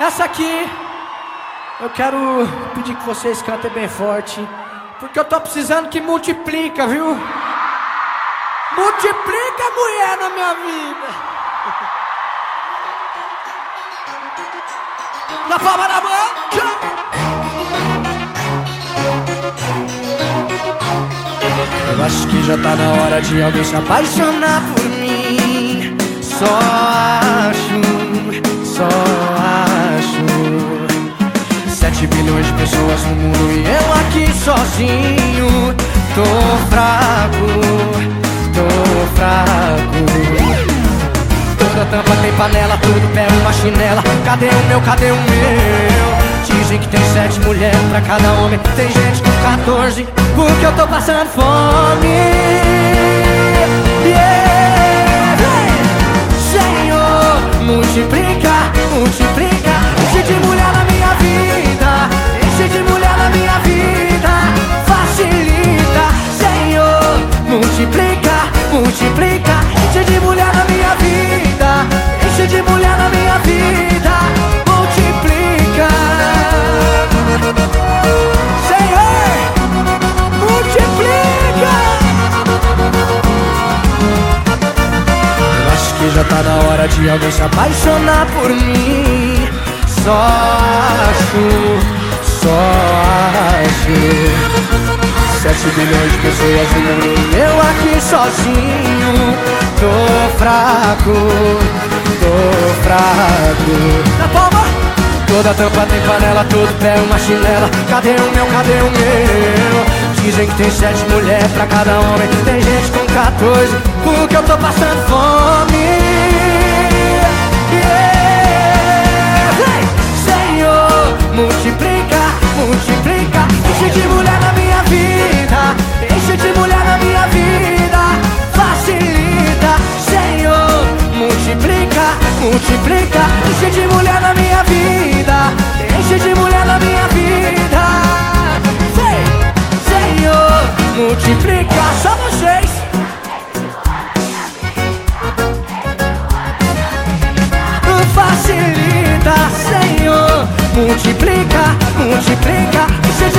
Essa aqui eu quero pedir que vocês cantem bem forte, porque eu tô precisando que multiplica, viu? Multiplica mulher na minha vida. Na palma da mão. Eu acho que já tá na hora de alguém se apaixonar por mim. Só acho, só Sete bilhões de pessoas no mundo e eu aqui sozinho. Tô fraco, tô fraco. Toda tampa tem panela, tudo pé uma chinela. Cadê o meu, cadê o meu? Dizem que tem sete mulheres pra cada homem Tem gente com 14 Porque eu tô passando fome yeah. Senhor, multiplica, multiplica hora de alguém se apaixonar por mim. Só acho, só acho. Sete bilhões de pessoas no mundo, eu aqui sozinho. Tô fraco, tô fraco. Na palma. Toda tampa tem panela, todo pé uma chinela Cadê o meu, cadê o meu? Dizem que tem sete mulheres pra cada homem Tem gente com 14 Porque eu tô passando fome multiplica, Enche de mulher na minha vida Enche de mulher na minha vida. Senhor, multiplica Só vocês. Facilita, Senhor Multiplica, multiplica Enche